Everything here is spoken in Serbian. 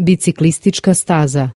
Biciklistička staza.